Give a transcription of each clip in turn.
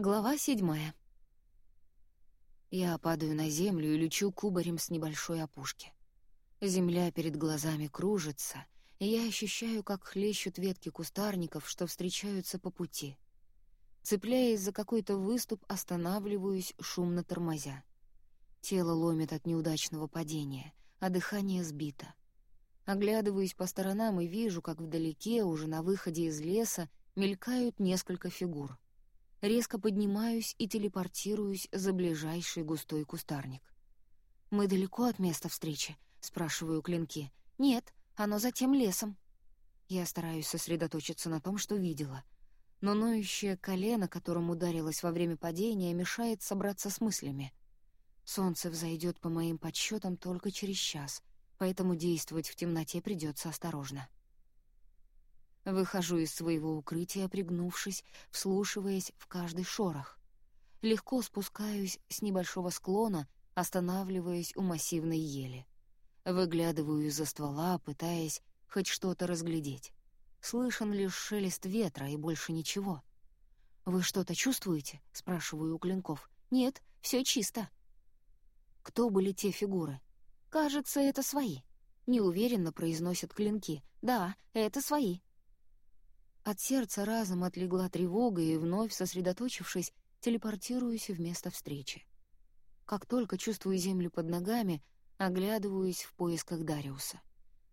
Глава седьмая. Я падаю на землю и лечу кубарем с небольшой опушки. Земля перед глазами кружится, и я ощущаю, как хлещут ветки кустарников, что встречаются по пути. Цепляясь за какой-то выступ, останавливаюсь, шумно тормозя. Тело ломит от неудачного падения, а дыхание сбито. Оглядываюсь по сторонам и вижу, как вдалеке, уже на выходе из леса, мелькают несколько фигур — резко поднимаюсь и телепортируюсь за ближайший густой кустарник. «Мы далеко от места встречи?» — спрашиваю клинки. «Нет, оно за тем лесом». Я стараюсь сосредоточиться на том, что видела. Но ноющее колено, которым ударилось во время падения, мешает собраться с мыслями. Солнце взойдет по моим подсчетам только через час, поэтому действовать в темноте придется осторожно. Выхожу из своего укрытия, пригнувшись, вслушиваясь в каждый шорох. Легко спускаюсь с небольшого склона, останавливаясь у массивной ели. Выглядываю из-за ствола, пытаясь хоть что-то разглядеть. Слышен лишь шелест ветра и больше ничего. «Вы что-то чувствуете?» — спрашиваю у клинков. «Нет, все чисто». Кто были те фигуры? «Кажется, это свои». Неуверенно произносят клинки. «Да, это свои». От сердца разом отлегла тревога, и вновь сосредоточившись, телепортируюсь в место встречи. Как только чувствую землю под ногами, оглядываюсь в поисках Дариуса.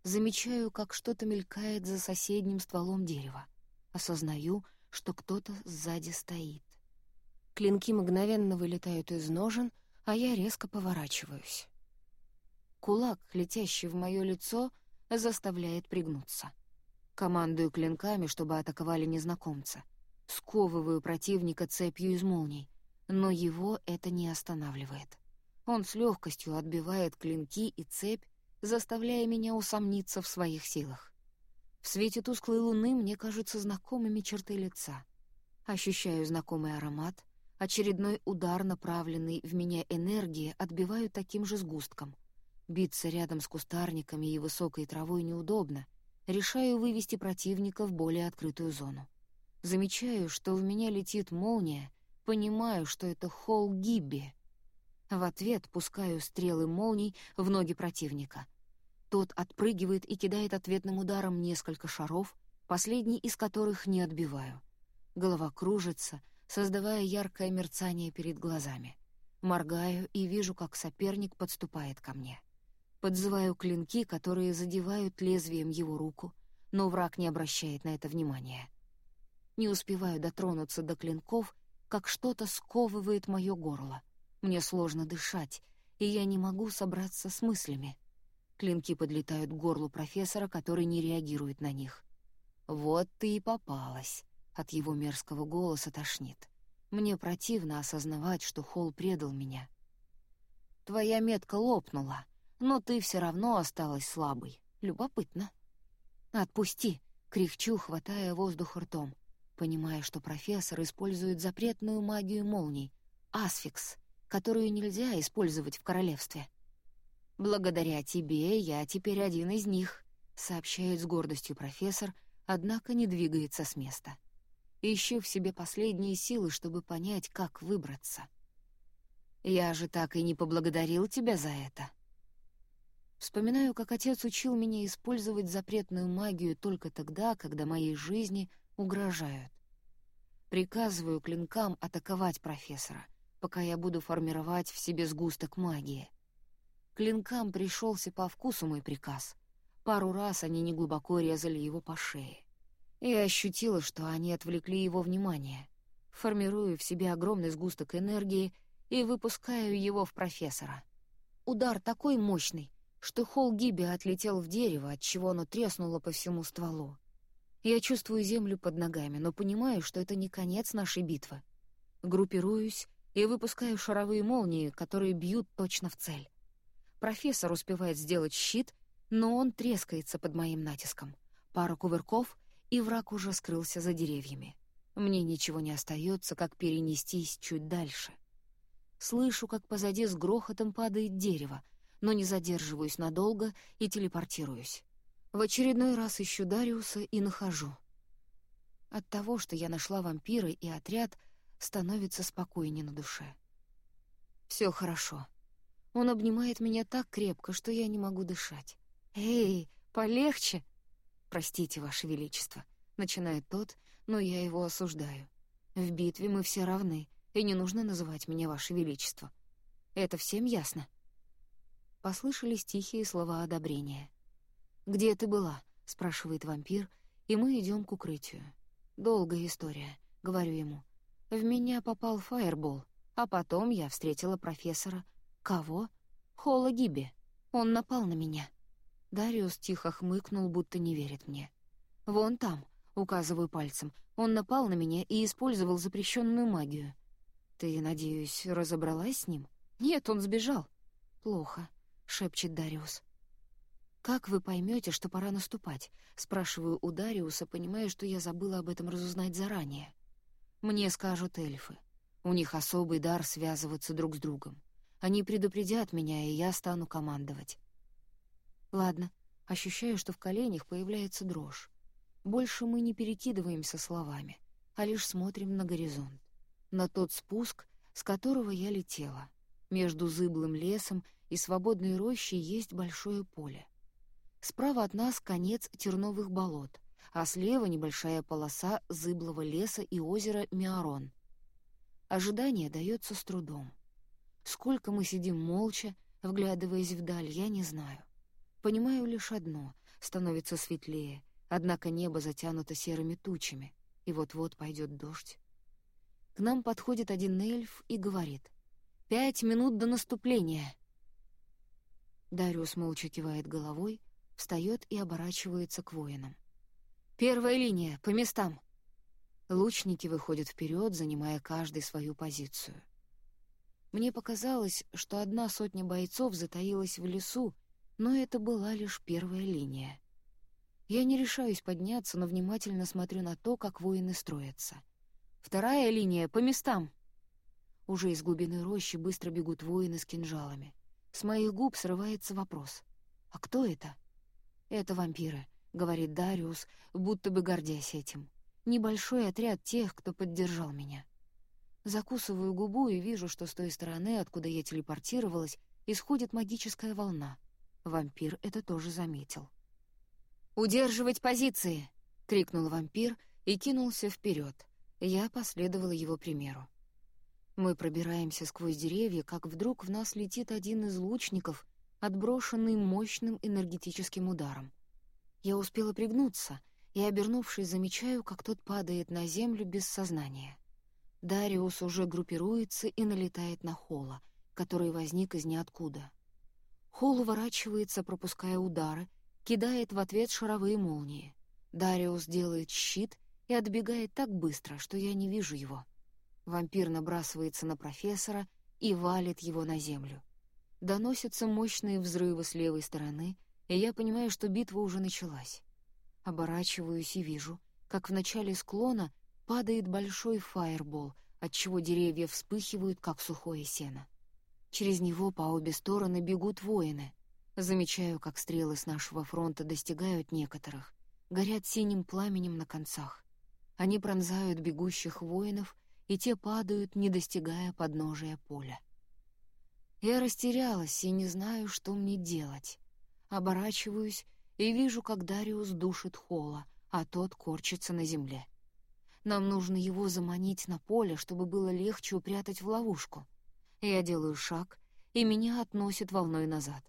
Замечаю, как что-то мелькает за соседним стволом дерева. Осознаю, что кто-то сзади стоит. Клинки мгновенно вылетают из ножен, а я резко поворачиваюсь. Кулак, летящий в мое лицо, заставляет пригнуться. Командую клинками, чтобы атаковали незнакомца. Сковываю противника цепью из молний. Но его это не останавливает. Он с легкостью отбивает клинки и цепь, заставляя меня усомниться в своих силах. В свете тусклой луны мне кажутся знакомыми черты лица. Ощущаю знакомый аромат, очередной удар, направленный в меня энергии, отбиваю таким же сгустком. Биться рядом с кустарниками и высокой травой неудобно — решаю вывести противника в более открытую зону. Замечаю, что в меня летит молния, понимаю, что это холл Гибби. В ответ пускаю стрелы молний в ноги противника. Тот отпрыгивает и кидает ответным ударом несколько шаров, последний из которых не отбиваю. Голова кружится, создавая яркое мерцание перед глазами. Моргаю и вижу, как соперник подступает ко мне. Подзываю клинки, которые задевают лезвием его руку, но враг не обращает на это внимания. Не успеваю дотронуться до клинков, как что-то сковывает мое горло. Мне сложно дышать, и я не могу собраться с мыслями. Клинки подлетают к горлу профессора, который не реагирует на них. «Вот ты и попалась!» От его мерзкого голоса тошнит. Мне противно осознавать, что Холл предал меня. «Твоя метка лопнула», но ты все равно осталась слабой. Любопытно. «Отпусти!» — кряхчу, хватая воздух ртом, понимая, что профессор использует запретную магию молний — асфикс, которую нельзя использовать в королевстве. «Благодаря тебе я теперь один из них», — сообщает с гордостью профессор, однако не двигается с места. Ищу в себе последние силы, чтобы понять, как выбраться. «Я же так и не поблагодарил тебя за это», Вспоминаю, как отец учил меня использовать запретную магию только тогда, когда моей жизни угрожают. Приказываю клинкам атаковать профессора, пока я буду формировать в себе сгусток магии. Клинкам пришелся по вкусу мой приказ. Пару раз они неглубоко резали его по шее. Я ощутила, что они отвлекли его внимание. Формирую в себе огромный сгусток энергии и выпускаю его в профессора. Удар такой мощный, что холл Гиби отлетел в дерево, отчего оно треснуло по всему стволу. Я чувствую землю под ногами, но понимаю, что это не конец нашей битвы. Группируюсь и выпускаю шаровые молнии, которые бьют точно в цель. Профессор успевает сделать щит, но он трескается под моим натиском. Пара кувырков, и враг уже скрылся за деревьями. Мне ничего не остается, как перенестись чуть дальше. Слышу, как позади с грохотом падает дерево — но не задерживаюсь надолго и телепортируюсь. В очередной раз ищу Дариуса и нахожу. От того, что я нашла вампиры и отряд, становится спокойнее на душе. Все хорошо. Он обнимает меня так крепко, что я не могу дышать. «Эй, полегче!» «Простите, Ваше Величество», — начинает тот, но я его осуждаю. «В битве мы все равны, и не нужно называть меня Ваше Величество. Это всем ясно?» Послышались тихие слова одобрения. «Где ты была?» — спрашивает вампир, и мы идем к укрытию. «Долгая история», — говорю ему. «В меня попал фаербол, а потом я встретила профессора. Кого? Холла Гиби. Он напал на меня». Дариус тихо хмыкнул, будто не верит мне. «Вон там», — указываю пальцем, — «он напал на меня и использовал запрещенную магию». «Ты, надеюсь, разобралась с ним?» «Нет, он сбежал». «Плохо шепчет Дариус. «Как вы поймете, что пора наступать?» — спрашиваю у Дариуса, понимая, что я забыла об этом разузнать заранее. «Мне скажут эльфы. У них особый дар связываться друг с другом. Они предупредят меня, и я стану командовать». Ладно, ощущаю, что в коленях появляется дрожь. Больше мы не перекидываемся словами, а лишь смотрим на горизонт. На тот спуск, с которого я летела. Между зыблым лесом и свободной рощей есть большое поле. Справа от нас конец терновых болот, а слева небольшая полоса зыблого леса и озера Миарон. Ожидание дается с трудом. Сколько мы сидим молча, вглядываясь вдаль, я не знаю. Понимаю лишь одно — становится светлее, однако небо затянуто серыми тучами, и вот-вот пойдет дождь. К нам подходит один эльф и говорит. «Пять минут до наступления!» Дариус молча кивает головой, встает и оборачивается к воинам. «Первая линия, по местам!» Лучники выходят вперед, занимая каждый свою позицию. Мне показалось, что одна сотня бойцов затаилась в лесу, но это была лишь первая линия. Я не решаюсь подняться, но внимательно смотрю на то, как воины строятся. Вторая линия, по местам! Уже из глубины рощи быстро бегут воины с кинжалами. С моих губ срывается вопрос. «А кто это?» «Это вампиры», — говорит Дариус, будто бы гордясь этим. «Небольшой отряд тех, кто поддержал меня». Закусываю губу и вижу, что с той стороны, откуда я телепортировалась, исходит магическая волна. Вампир это тоже заметил. «Удерживать позиции!» — крикнул вампир и кинулся вперед. Я последовала его примеру. Мы пробираемся сквозь деревья, как вдруг в нас летит один из лучников, отброшенный мощным энергетическим ударом. Я успела пригнуться и, обернувшись, замечаю, как тот падает на землю без сознания. Дариус уже группируется и налетает на Холла, который возник из ниоткуда. Холл уворачивается, пропуская удары, кидает в ответ шаровые молнии. Дариус делает щит и отбегает так быстро, что я не вижу его — Вампир набрасывается на профессора и валит его на землю. Доносятся мощные взрывы с левой стороны, и я понимаю, что битва уже началась. Оборачиваюсь и вижу, как в начале склона падает большой фаербол, отчего деревья вспыхивают, как сухое сено. Через него по обе стороны бегут воины. Замечаю, как стрелы с нашего фронта достигают некоторых, горят синим пламенем на концах. Они пронзают бегущих воинов — и те падают, не достигая подножия поля. Я растерялась и не знаю, что мне делать. Оборачиваюсь и вижу, как Дариус душит Холла, а тот корчится на земле. Нам нужно его заманить на поле, чтобы было легче упрятать в ловушку. Я делаю шаг, и меня относит волной назад.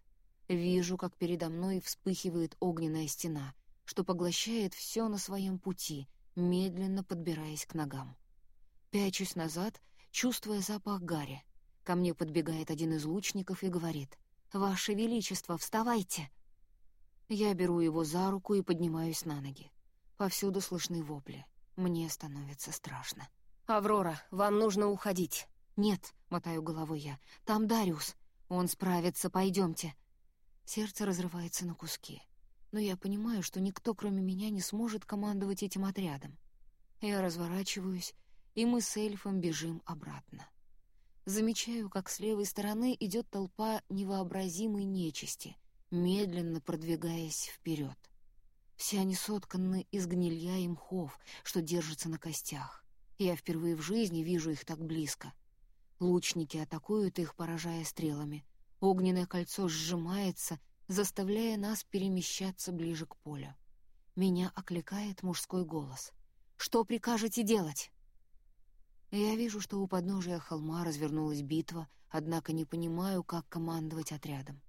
Вижу, как передо мной вспыхивает огненная стена, что поглощает все на своем пути, медленно подбираясь к ногам. Пячусь назад, чувствуя запах гари. Ко мне подбегает один из лучников и говорит, «Ваше Величество, вставайте!» Я беру его за руку и поднимаюсь на ноги. Повсюду слышны вопли. Мне становится страшно. «Аврора, вам нужно уходить!» «Нет», — мотаю головой я, — «там Дариус. Он справится, пойдемте». Сердце разрывается на куски. Но я понимаю, что никто, кроме меня, не сможет командовать этим отрядом. Я разворачиваюсь и мы с эльфом бежим обратно. Замечаю, как с левой стороны идет толпа невообразимой нечисти, медленно продвигаясь вперед. Все они сотканы из гнилья и мхов, что держатся на костях. Я впервые в жизни вижу их так близко. Лучники атакуют их, поражая стрелами. Огненное кольцо сжимается, заставляя нас перемещаться ближе к полю. Меня окликает мужской голос. «Что прикажете делать?» Я вижу, что у подножия холма развернулась битва, однако не понимаю, как командовать отрядом.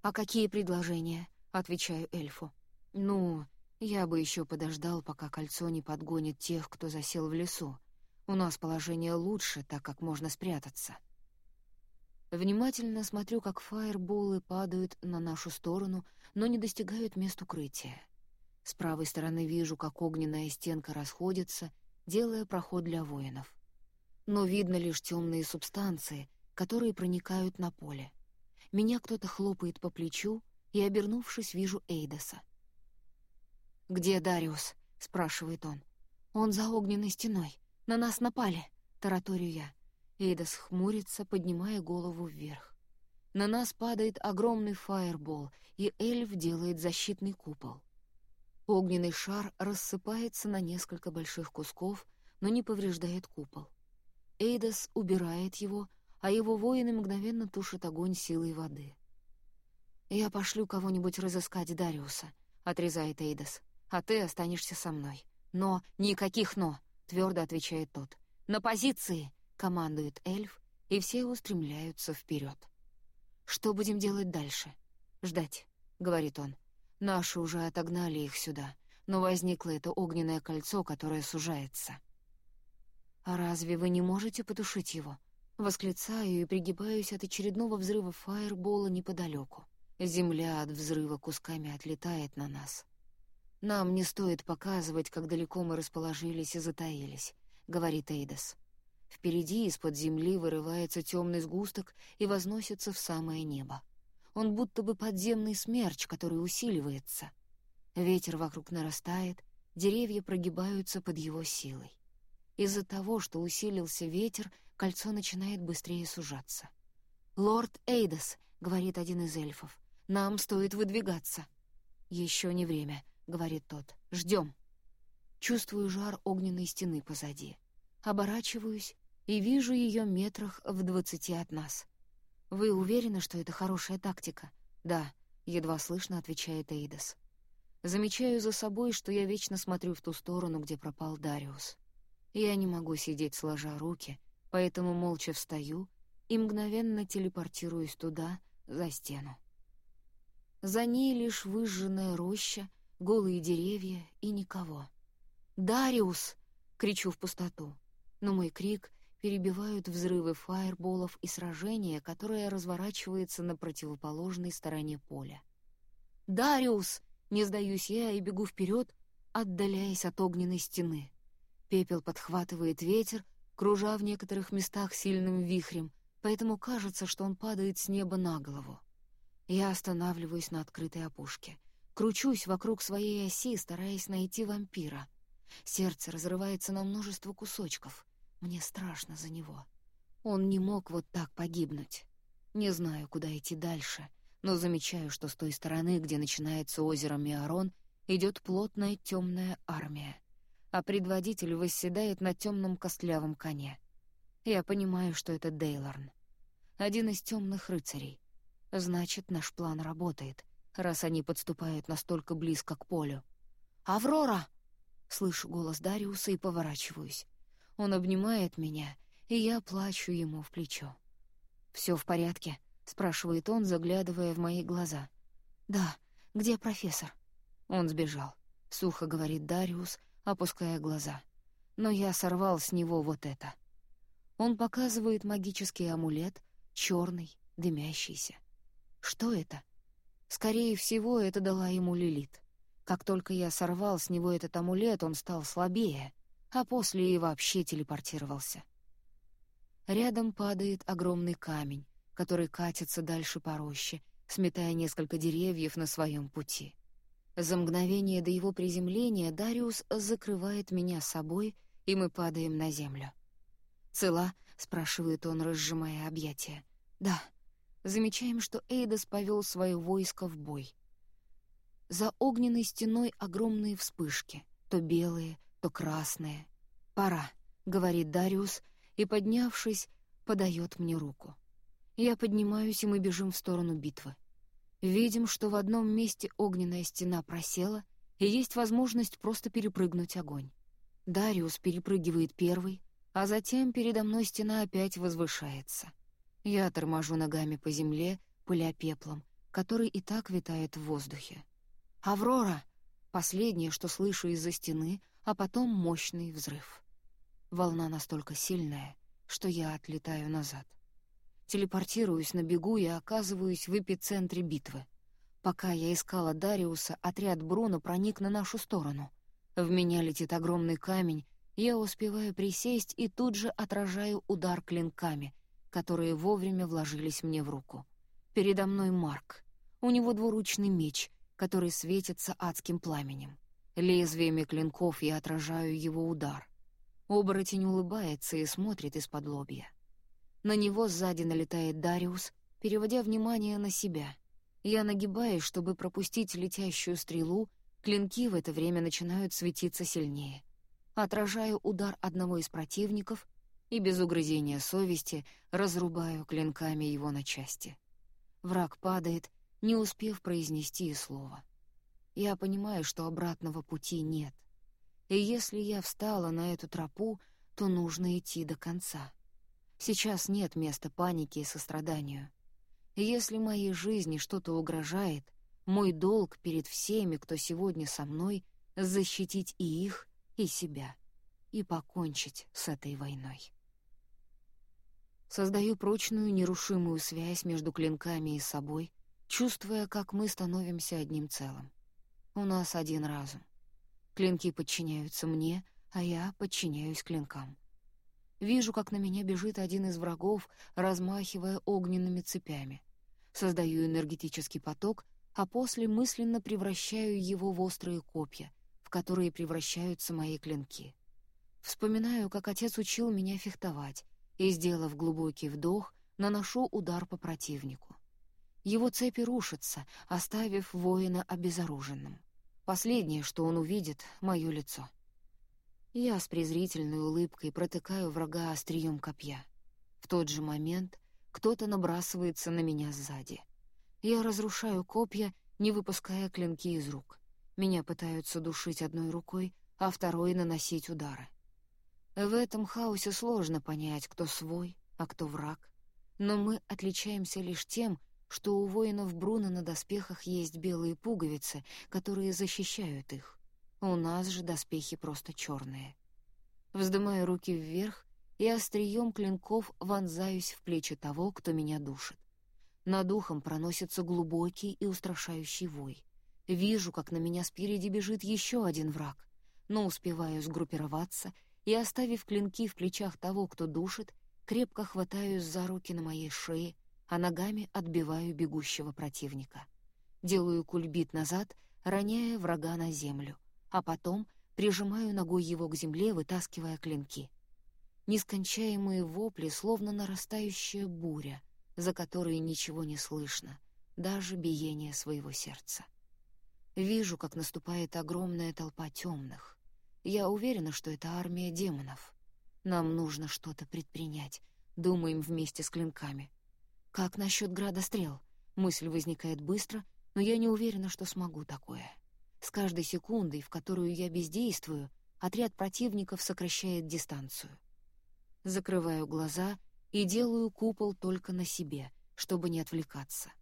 «А какие предложения?» — отвечаю эльфу. «Ну, я бы еще подождал, пока кольцо не подгонит тех, кто засел в лесу. У нас положение лучше, так как можно спрятаться». Внимательно смотрю, как фаерболы падают на нашу сторону, но не достигают мест укрытия. С правой стороны вижу, как огненная стенка расходится — делая проход для воинов. Но видно лишь темные субстанции, которые проникают на поле. Меня кто-то хлопает по плечу, и, обернувшись, вижу Эйдоса. «Где Дариус?» — спрашивает он. «Он за огненной стеной. На нас напали!» — тараторю я. Эйдос хмурится, поднимая голову вверх. На нас падает огромный фаербол, и эльф делает защитный купол. Огненный шар рассыпается на несколько больших кусков, но не повреждает купол. Эйдас убирает его, а его воины мгновенно тушат огонь силой воды. «Я пошлю кого-нибудь разыскать Дариуса», — отрезает Эйдас, «а ты останешься со мной». «Но, никаких «но», — твердо отвечает тот. «На позиции!» — командует эльф, и все устремляются вперед. «Что будем делать дальше?» «Ждать», — говорит он. Наши уже отогнали их сюда, но возникло это огненное кольцо, которое сужается. «А разве вы не можете потушить его?» Восклицаю и пригибаюсь от очередного взрыва фаербола неподалеку. Земля от взрыва кусками отлетает на нас. «Нам не стоит показывать, как далеко мы расположились и затаились», — говорит Эйдас. Впереди из-под земли вырывается темный сгусток и возносится в самое небо. Он будто бы подземный смерч, который усиливается. Ветер вокруг нарастает, деревья прогибаются под его силой. Из-за того, что усилился ветер, кольцо начинает быстрее сужаться. «Лорд Эйдас», — говорит один из эльфов, — «нам стоит выдвигаться». «Еще не время», — говорит тот, — «ждем». Чувствую жар огненной стены позади. Оборачиваюсь и вижу ее метрах в двадцати от нас. «Вы уверены, что это хорошая тактика?» «Да», — едва слышно отвечает Эйдас. Замечаю за собой, что я вечно смотрю в ту сторону, где пропал Дариус. Я не могу сидеть сложа руки, поэтому молча встаю и мгновенно телепортируюсь туда, за стену. За ней лишь выжженная роща, голые деревья и никого. «Дариус!» — кричу в пустоту, но мой крик перебивают взрывы фаерболов и сражения, которое разворачивается на противоположной стороне поля. «Дариус!» — не сдаюсь я и бегу вперед, отдаляясь от огненной стены. Пепел подхватывает ветер, кружа в некоторых местах сильным вихрем, поэтому кажется, что он падает с неба на голову. Я останавливаюсь на открытой опушке. Кручусь вокруг своей оси, стараясь найти вампира. Сердце разрывается на множество кусочков — мне страшно за него. Он не мог вот так погибнуть. Не знаю, куда идти дальше, но замечаю, что с той стороны, где начинается озеро Миарон, идет плотная темная армия, а предводитель восседает на темном костлявом коне. Я понимаю, что это Дейлорн. Один из темных рыцарей. Значит, наш план работает, раз они подступают настолько близко к полю. «Аврора!» Слышу голос Дариуса и поворачиваюсь. Он обнимает меня, и я плачу ему в плечо. «Все в порядке?» — спрашивает он, заглядывая в мои глаза. «Да. Где профессор?» Он сбежал. Сухо говорит Дариус, опуская глаза. Но я сорвал с него вот это. Он показывает магический амулет, черный, дымящийся. Что это? Скорее всего, это дала ему Лилит. Как только я сорвал с него этот амулет, он стал слабее — а после и вообще телепортировался. Рядом падает огромный камень, который катится дальше по роще, сметая несколько деревьев на своем пути. За мгновение до его приземления Дариус закрывает меня собой, и мы падаем на землю. «Цела?» — спрашивает он, разжимая объятия. «Да». Замечаем, что Эйдас повел свое войско в бой. За огненной стеной огромные вспышки, то белые, то красное. Пора. — говорит Дариус, и, поднявшись, подает мне руку. Я поднимаюсь, и мы бежим в сторону битвы. Видим, что в одном месте огненная стена просела, и есть возможность просто перепрыгнуть огонь. Дариус перепрыгивает первый, а затем передо мной стена опять возвышается. Я торможу ногами по земле, пыля пеплом, который и так витает в воздухе. «Аврора!» — последнее, что слышу из-за стены, а потом мощный взрыв. Волна настолько сильная, что я отлетаю назад. Телепортируюсь на бегу и оказываюсь в эпицентре битвы. Пока я искала Дариуса, отряд Бруно проник на нашу сторону. В меня летит огромный камень, я успеваю присесть и тут же отражаю удар клинками, которые вовремя вложились мне в руку. Передо мной Марк. У него двуручный меч, который светится адским пламенем. Лезвиями клинков я отражаю его удар. Оборотень улыбается и смотрит из-под лобья. На него сзади налетает Дариус, переводя внимание на себя. Я нагибаюсь, чтобы пропустить летящую стрелу, клинки в это время начинают светиться сильнее. Отражаю удар одного из противников и без угрызения совести разрубаю клинками его на части. Враг падает, не успев произнести и слова. Я понимаю, что обратного пути нет. И если я встала на эту тропу, то нужно идти до конца. Сейчас нет места панике и состраданию. Если моей жизни что-то угрожает, мой долг перед всеми, кто сегодня со мной, защитить и их, и себя, и покончить с этой войной. Создаю прочную, нерушимую связь между клинками и собой, чувствуя, как мы становимся одним целым. У нас один разум. Клинки подчиняются мне, а я подчиняюсь клинкам. Вижу, как на меня бежит один из врагов, размахивая огненными цепями. Создаю энергетический поток, а после мысленно превращаю его в острые копья, в которые превращаются мои клинки. Вспоминаю, как отец учил меня фехтовать, и, сделав глубокий вдох, наношу удар по противнику. Его цепи рушатся, оставив воина обезоруженным. Последнее, что он увидит — мое лицо. Я с презрительной улыбкой протыкаю врага острием копья. В тот же момент кто-то набрасывается на меня сзади. Я разрушаю копья, не выпуская клинки из рук. Меня пытаются душить одной рукой, а второй — наносить удары. В этом хаосе сложно понять, кто свой, а кто враг. Но мы отличаемся лишь тем, что у воинов Бруно на доспехах есть белые пуговицы, которые защищают их. У нас же доспехи просто черные. Вздымаю руки вверх и острием клинков вонзаюсь в плечи того, кто меня душит. Над ухом проносится глубокий и устрашающий вой. Вижу, как на меня спереди бежит еще один враг, но успеваю сгруппироваться и, оставив клинки в плечах того, кто душит, крепко хватаюсь за руки на моей шее, а ногами отбиваю бегущего противника. Делаю кульбит назад, роняя врага на землю, а потом прижимаю ногой его к земле, вытаскивая клинки. Нескончаемые вопли, словно нарастающая буря, за которой ничего не слышно, даже биение своего сердца. Вижу, как наступает огромная толпа темных, я уверена, что это армия демонов. Нам нужно что-то предпринять. Думаем вместе с клинками. Как насчет града стрел? Мысль возникает быстро, но я не уверена, что смогу такое. С каждой секундой, в которую я бездействую, отряд противников сокращает дистанцию. Закрываю глаза и делаю купол только на себе, чтобы не отвлекаться.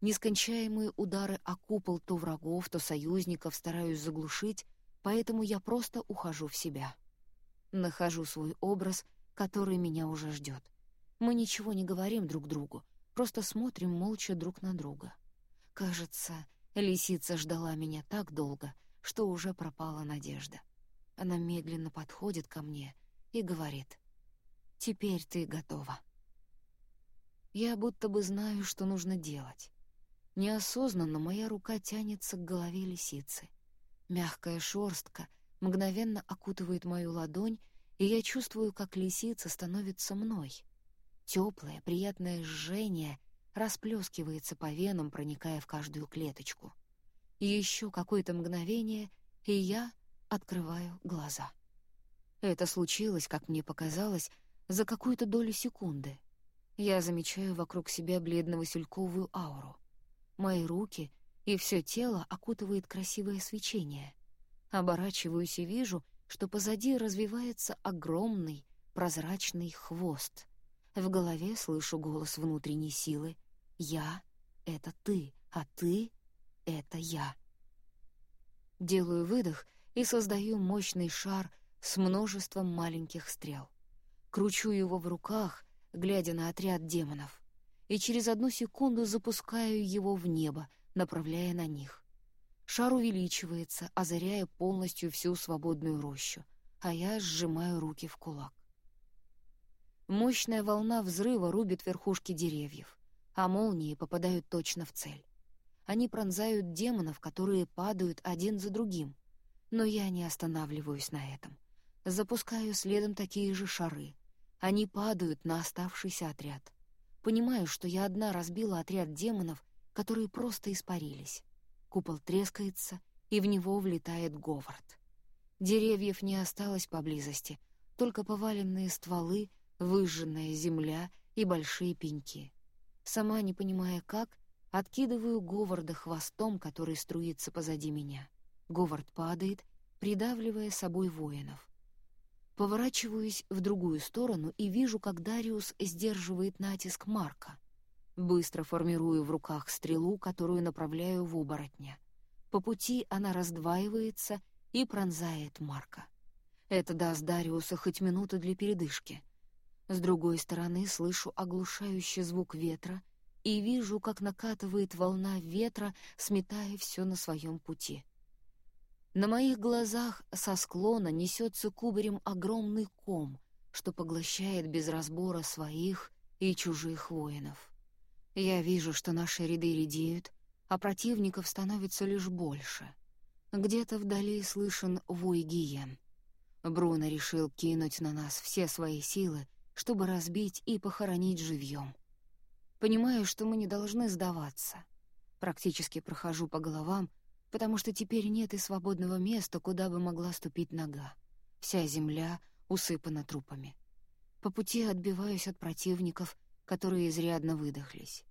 Нескончаемые удары о купол то врагов, то союзников стараюсь заглушить, поэтому я просто ухожу в себя. Нахожу свой образ, который меня уже ждет. Мы ничего не говорим друг другу, просто смотрим молча друг на друга. Кажется, лисица ждала меня так долго, что уже пропала надежда. Она медленно подходит ко мне и говорит, «Теперь ты готова». Я будто бы знаю, что нужно делать. Неосознанно моя рука тянется к голове лисицы. Мягкая шорстка мгновенно окутывает мою ладонь, и я чувствую, как лисица становится мной. Теплое, приятное жжение расплескивается по венам, проникая в каждую клеточку. Еще какое-то мгновение, и я открываю глаза. Это случилось, как мне показалось, за какую-то долю секунды. Я замечаю вокруг себя бледно-васильковую ауру. Мои руки и все тело окутывает красивое свечение. Оборачиваюсь и вижу, что позади развивается огромный прозрачный хвост. В голове слышу голос внутренней силы. «Я — это ты, а ты — это я». Делаю выдох и создаю мощный шар с множеством маленьких стрел. Кручу его в руках, глядя на отряд демонов, и через одну секунду запускаю его в небо, направляя на них. Шар увеличивается, озаряя полностью всю свободную рощу, а я сжимаю руки в кулак. Мощная волна взрыва рубит верхушки деревьев, а молнии попадают точно в цель. Они пронзают демонов, которые падают один за другим. Но я не останавливаюсь на этом. Запускаю следом такие же шары. Они падают на оставшийся отряд. Понимаю, что я одна разбила отряд демонов, которые просто испарились. Купол трескается, и в него влетает Говард. Деревьев не осталось поблизости, только поваленные стволы, выжженная земля и большие пеньки. Сама, не понимая как, откидываю Говарда хвостом, который струится позади меня. Говард падает, придавливая собой воинов. Поворачиваюсь в другую сторону и вижу, как Дариус сдерживает натиск Марка. Быстро формирую в руках стрелу, которую направляю в оборотня. По пути она раздваивается и пронзает Марка. Это даст Дариусу хоть минуту для передышки. С другой стороны слышу оглушающий звук ветра и вижу, как накатывает волна ветра, сметая все на своем пути. На моих глазах со склона несется кубарем огромный ком, что поглощает без разбора своих и чужих воинов. Я вижу, что наши ряды редеют, а противников становится лишь больше. Где-то вдали слышен вой гиен. Бруно решил кинуть на нас все свои силы, чтобы разбить и похоронить живьем. Понимаю, что мы не должны сдаваться. Практически прохожу по головам, потому что теперь нет и свободного места, куда бы могла ступить нога. Вся земля усыпана трупами. По пути отбиваюсь от противников, которые изрядно выдохлись.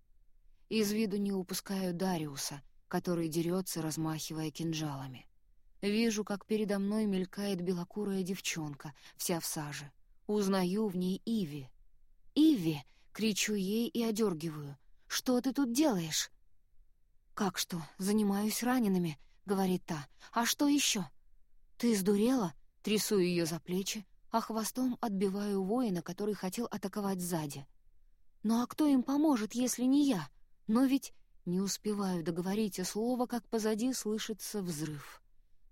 Из виду не упускаю Дариуса, который дерется, размахивая кинжалами. Вижу, как передо мной мелькает белокурая девчонка, вся в саже. Узнаю в ней Иви. «Иви!» — кричу ей и одергиваю. «Что ты тут делаешь?» «Как что? Занимаюсь ранеными», — говорит та. «А что еще?» «Ты сдурела?» — трясу ее за плечи, а хвостом отбиваю воина, который хотел атаковать сзади. «Ну а кто им поможет, если не я?» Но ведь не успеваю договорить и слова, как позади слышится взрыв.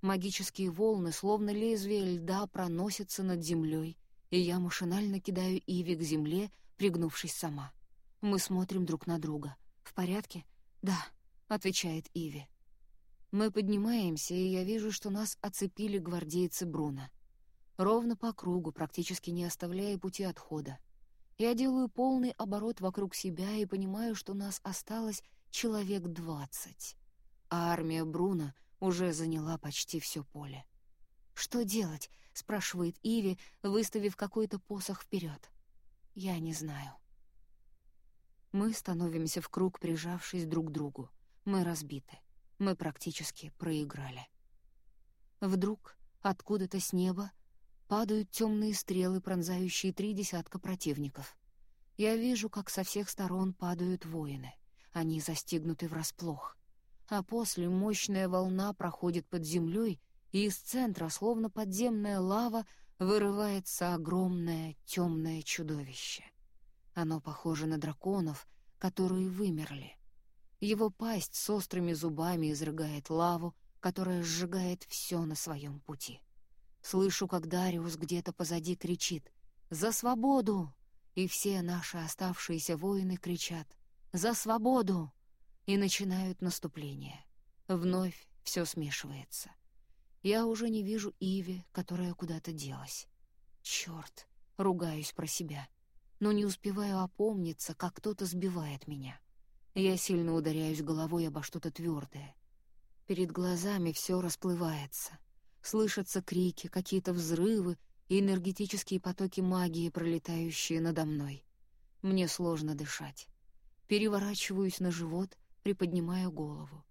Магические волны, словно лезвие льда, проносятся над землей, и я машинально кидаю Иви к земле, пригнувшись сама. Мы смотрим друг на друга. «В порядке?» «Да», — отвечает Иви. Мы поднимаемся, и я вижу, что нас оцепили гвардейцы Бруна. Ровно по кругу, практически не оставляя пути отхода. Я делаю полный оборот вокруг себя и понимаю, что нас осталось человек двадцать. А армия Бруна уже заняла почти все поле. «Что делать?» — спрашивает Иви, выставив какой-то посох вперед. «Я не знаю». Мы становимся в круг, прижавшись друг к другу. Мы разбиты. Мы практически проиграли. Вдруг откуда-то с неба падают темные стрелы, пронзающие три десятка противников. Я вижу, как со всех сторон падают воины. Они застигнуты врасплох. А после мощная волна проходит под землей, и из центра, словно подземная лава, вырывается огромное темное чудовище. Оно похоже на драконов, которые вымерли. Его пасть с острыми зубами изрыгает лаву, которая сжигает все на своем пути. Слышу, как Дариус где-то позади кричит «За свободу!» И все наши оставшиеся воины кричат «За свободу!» и начинают наступление. Вновь все смешивается. Я уже не вижу Иви, которая куда-то делась. Черт, ругаюсь про себя, но не успеваю опомниться, как кто-то сбивает меня. Я сильно ударяюсь головой обо что-то твердое. Перед глазами все расплывается. Слышатся крики, какие-то взрывы, и энергетические потоки магии, пролетающие надо мной. Мне сложно дышать. Переворачиваюсь на живот, приподнимаю голову.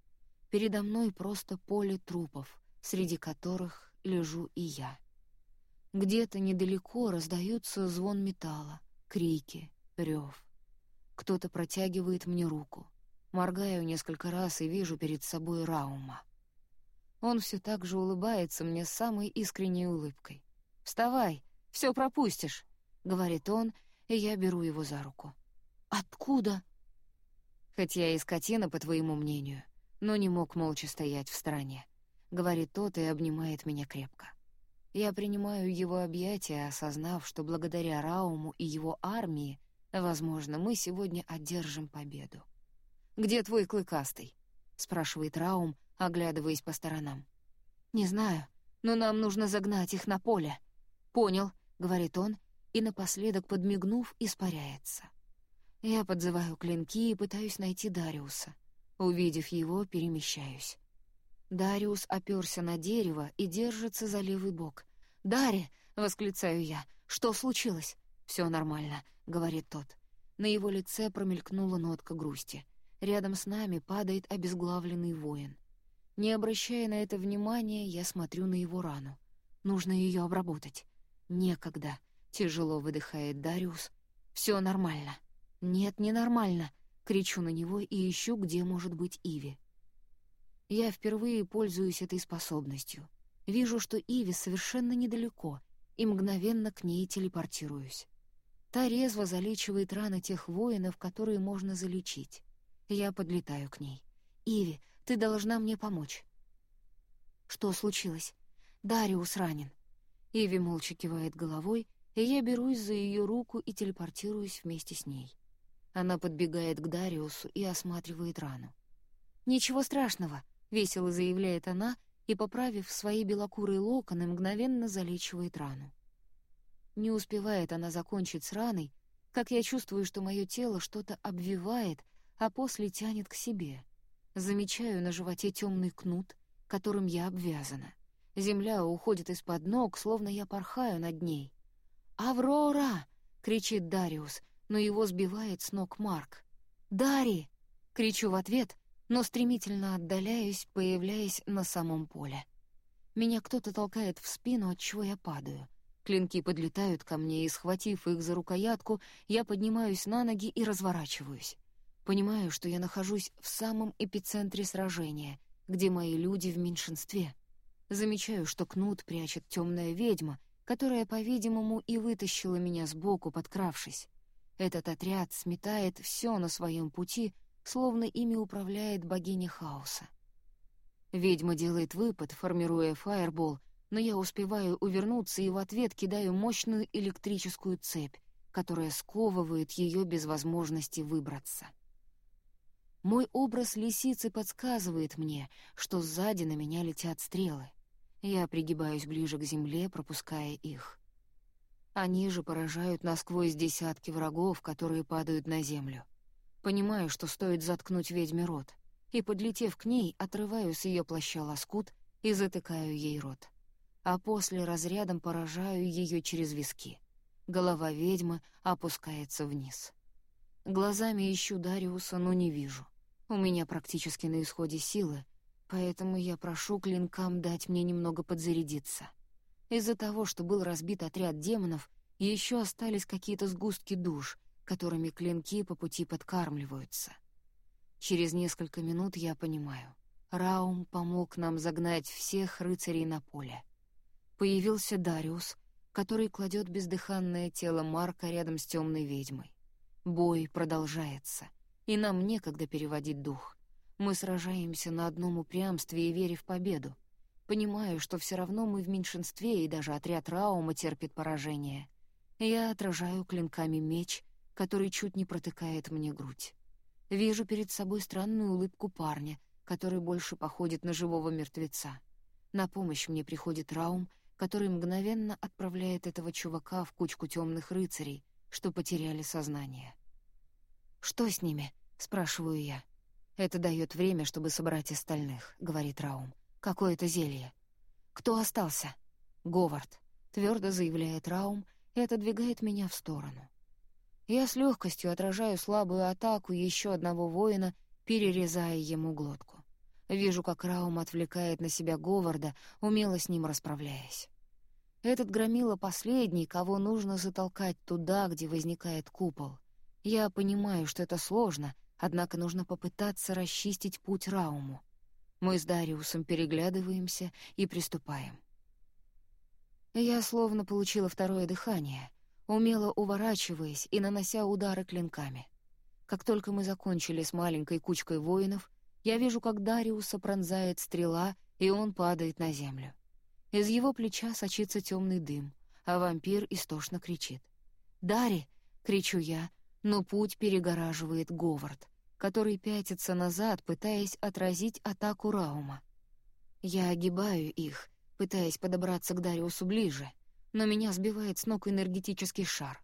Передо мной просто поле трупов, среди которых лежу и я. Где-то недалеко раздаются звон металла, крики, рев. Кто-то протягивает мне руку. Моргаю несколько раз и вижу перед собой Раума. Он все так же улыбается мне самой искренней улыбкой. «Вставай, все пропустишь», — говорит он, и я беру его за руку. «Откуда?» «Хоть я и скотина, по твоему мнению, но не мог молча стоять в стороне», — говорит тот и обнимает меня крепко. Я принимаю его объятия, осознав, что благодаря Рауму и его армии, возможно, мы сегодня одержим победу. «Где твой клыкастый?» — спрашивает Раум, оглядываясь по сторонам. «Не знаю, но нам нужно загнать их на поле». «Понял», — говорит он, и напоследок, подмигнув, испаряется. Я подзываю клинки и пытаюсь найти Дариуса. Увидев его, перемещаюсь. Дариус оперся на дерево и держится за левый бок. «Дарри!» — восклицаю я. «Что случилось?» Все нормально», — говорит тот. На его лице промелькнула нотка грусти. Рядом с нами падает обезглавленный воин. Не обращая на это внимания, я смотрю на его рану. Нужно ее обработать. Некогда. Тяжело выдыхает Дариус. Все нормально. Нет, не нормально. Кричу на него и ищу, где может быть Иви. Я впервые пользуюсь этой способностью. Вижу, что Иви совершенно недалеко, и мгновенно к ней телепортируюсь. Та резво залечивает раны тех воинов, которые можно залечить. Я подлетаю к ней. «Иви, ты должна мне помочь». «Что случилось?» «Дариус ранен». Иви молча кивает головой, и я берусь за ее руку и телепортируюсь вместе с ней. Она подбегает к Дариусу и осматривает рану. «Ничего страшного», — весело заявляет она и, поправив свои белокурые локоны, мгновенно залечивает рану. Не успевает она закончить с раной, как я чувствую, что мое тело что-то обвивает, а после тянет к себе. Замечаю на животе темный кнут, которым я обвязана. Земля уходит из-под ног, словно я порхаю над ней. «Аврора!» — кричит Дариус, но его сбивает с ног Марк. «Дари!» — кричу в ответ, но стремительно отдаляюсь, появляясь на самом поле. Меня кто-то толкает в спину, от чего я падаю. Клинки подлетают ко мне, и, схватив их за рукоятку, я поднимаюсь на ноги и разворачиваюсь. Понимаю, что я нахожусь в самом эпицентре сражения, где мои люди в меньшинстве. Замечаю, что кнут прячет темная ведьма, которая, по-видимому, и вытащила меня сбоку, подкравшись. Этот отряд сметает все на своем пути, словно ими управляет богиня хаоса. Ведьма делает выпад, формируя фаербол, но я успеваю увернуться и в ответ кидаю мощную электрическую цепь, которая сковывает ее без возможности выбраться. Мой образ лисицы подсказывает мне, что сзади на меня летят стрелы. Я пригибаюсь ближе к земле, пропуская их. Они же поражают насквозь десятки врагов, которые падают на землю. Понимаю, что стоит заткнуть ведьме рот, и, подлетев к ней, отрываю с ее плаща лоскут и затыкаю ей рот. А после разрядом поражаю ее через виски. Голова ведьмы опускается вниз. Глазами ищу Дариуса, но не вижу. У меня практически на исходе силы, поэтому я прошу клинкам дать мне немного подзарядиться. Из-за того, что был разбит отряд демонов, еще остались какие-то сгустки душ, которыми клинки по пути подкармливаются. Через несколько минут я понимаю. Раум помог нам загнать всех рыцарей на поле. Появился Дариус, который кладет бездыханное тело Марка рядом с темной ведьмой. Бой продолжается, и нам некогда переводить дух. Мы сражаемся на одном упрямстве и вере в победу. Понимаю, что все равно мы в меньшинстве, и даже отряд Раума терпит поражение. Я отражаю клинками меч, который чуть не протыкает мне грудь. Вижу перед собой странную улыбку парня, который больше походит на живого мертвеца. На помощь мне приходит Раум, который мгновенно отправляет этого чувака в кучку темных рыцарей, что потеряли сознание. «Что с ними?» — спрашиваю я. «Это дает время, чтобы собрать остальных», — говорит Раум. «Какое-то зелье». «Кто остался?» «Говард. твердо заявляет Раум и отодвигает меня в сторону. Я с легкостью отражаю слабую атаку еще одного воина, перерезая ему глотку. Вижу, как Раум отвлекает на себя Говарда, умело с ним расправляясь. Этот громила последний, кого нужно затолкать туда, где возникает купол. Я понимаю, что это сложно, однако нужно попытаться расчистить путь Рауму. Мы с Дариусом переглядываемся и приступаем. Я словно получила второе дыхание, умело уворачиваясь и нанося удары клинками. Как только мы закончили с маленькой кучкой воинов, я вижу, как Дариуса пронзает стрела, и он падает на землю. Из его плеча сочится темный дым, а вампир истошно кричит. «Дари!» — кричу я, но путь перегораживает Говард, который пятится назад, пытаясь отразить атаку Раума. Я огибаю их, пытаясь подобраться к Дариусу ближе, но меня сбивает с ног энергетический шар.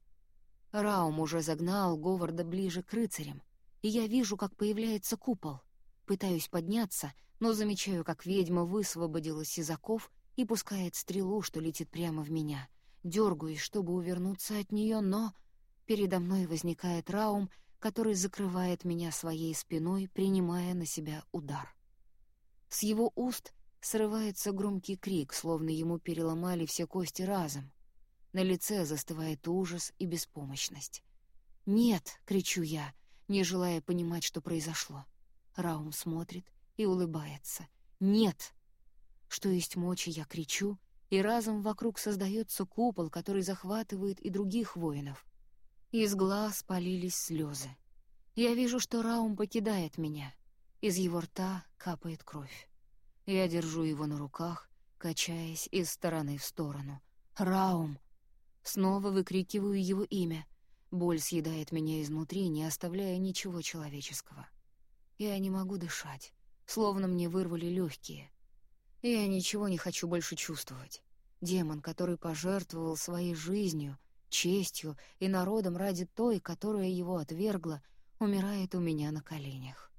Раум уже загнал Говарда ближе к рыцарям, и я вижу, как появляется купол. Пытаюсь подняться, но замечаю, как ведьма высвободилась из оков и пускает стрелу, что летит прямо в меня. Дергаюсь, чтобы увернуться от нее, но... Передо мной возникает Раум, который закрывает меня своей спиной, принимая на себя удар. С его уст срывается громкий крик, словно ему переломали все кости разом. На лице застывает ужас и беспомощность. «Нет!» — кричу я, не желая понимать, что произошло. Раум смотрит и улыбается. «Нет!» Что есть мочи, я кричу, и разом вокруг создается купол, который захватывает и других воинов. Из глаз полились слезы. Я вижу, что Раум покидает меня. Из его рта капает кровь. Я держу его на руках, качаясь из стороны в сторону. «Раум!» Снова выкрикиваю его имя. Боль съедает меня изнутри, не оставляя ничего человеческого. Я не могу дышать, словно мне вырвали легкие. Я ничего не хочу больше чувствовать. Демон, который пожертвовал своей жизнью, честью и народом ради той, которая его отвергла, умирает у меня на коленях.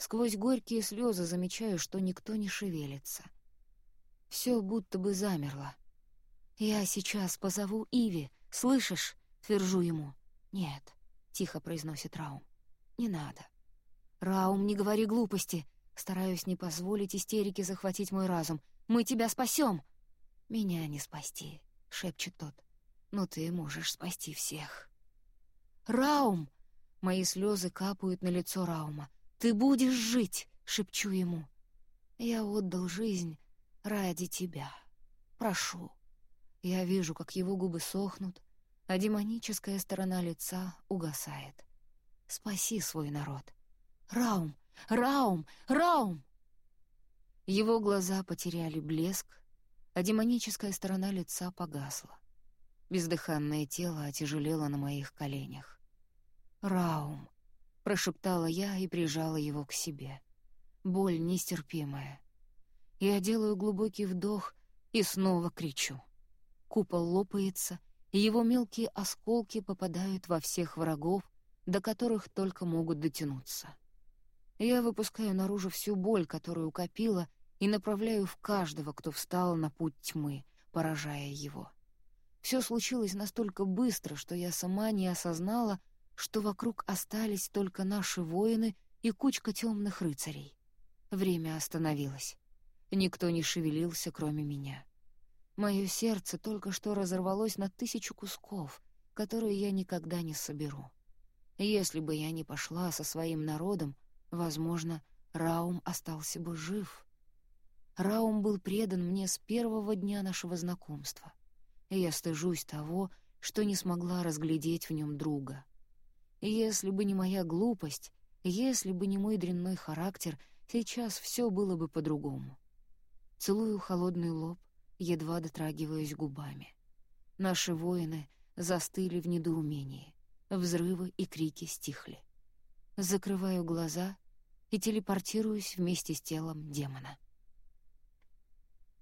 Сквозь горькие слезы замечаю, что никто не шевелится. Все будто бы замерло. «Я сейчас позову Иви, слышишь?» — твержу ему. «Нет», — тихо произносит Раум. «Не надо». «Раум, не говори глупости!» Стараюсь не позволить истерике захватить мой разум. «Мы тебя спасем!» «Меня не спасти», — шепчет тот. «Но ты можешь спасти всех». «Раум!» Мои слезы капают на лицо Раума. «Ты будешь жить!» — шепчу ему. «Я отдал жизнь ради тебя. Прошу». Я вижу, как его губы сохнут, а демоническая сторона лица угасает. «Спаси свой народ!» «Раум! Раум! Раум!» Его глаза потеряли блеск, а демоническая сторона лица погасла. Бездыханное тело отяжелело на моих коленях. «Раум!» — прошептала я и прижала его к себе. Боль нестерпимая. Я делаю глубокий вдох и снова кричу. Купол лопается, и его мелкие осколки попадают во всех врагов, до которых только могут дотянуться. Я выпускаю наружу всю боль, которую копила, и направляю в каждого, кто встал на путь тьмы, поражая его. Все случилось настолько быстро, что я сама не осознала, что вокруг остались только наши воины и кучка темных рыцарей. Время остановилось. Никто не шевелился, кроме меня. Мое сердце только что разорвалось на тысячу кусков, которые я никогда не соберу. Если бы я не пошла со своим народом, Возможно, Раум остался бы жив. Раум был предан мне с первого дня нашего знакомства, и я стыжусь того, что не смогла разглядеть в нем друга. Если бы не моя глупость, если бы не мой дрянной характер, сейчас все было бы по-другому. Целую холодный лоб, едва дотрагиваясь губами. Наши воины застыли в недоумении. Взрывы и крики стихли. Закрываю глаза и телепортируюсь вместе с телом демона.